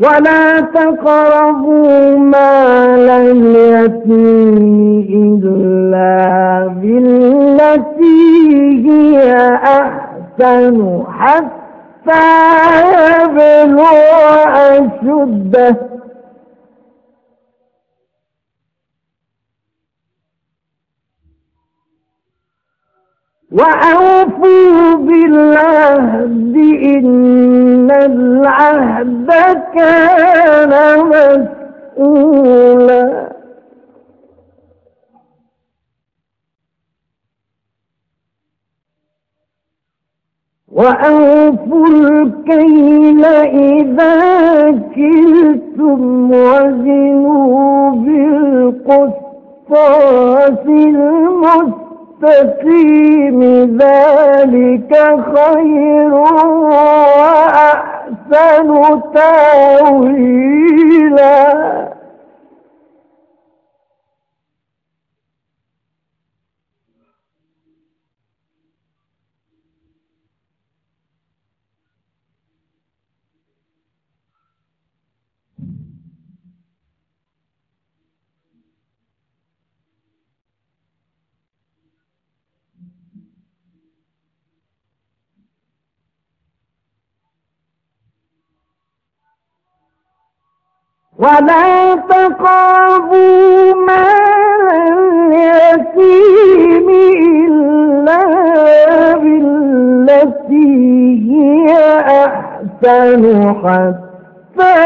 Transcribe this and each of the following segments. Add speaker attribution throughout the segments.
Speaker 1: ولا تقربوا مال اليتيم إلا بالتي هي أحسن حتى يبلغ أشده. وأوفوا بالعهد إن وأوفوا الكيل إذا كلتم وزنوا بالقسطاس المستقيم. ذلك خير. تاويلا ولا تقربوا مال اليتيم إلا بالتي هي أحسن حتى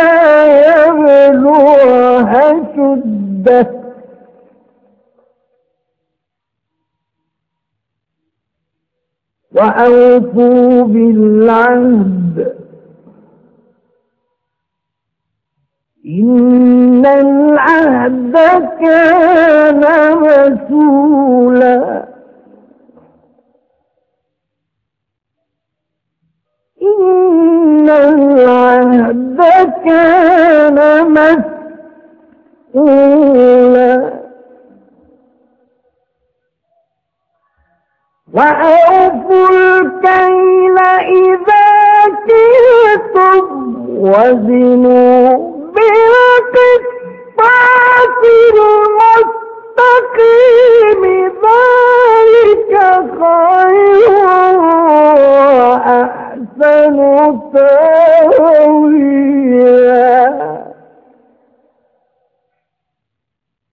Speaker 1: يبلغ شدة. وأوفوا بالعهد. إن العهد كان مسولا وأوفوا الكيل إذا كلتم وزنوا بالقطاس المستقيم ذلك خير وأحسن تاويلا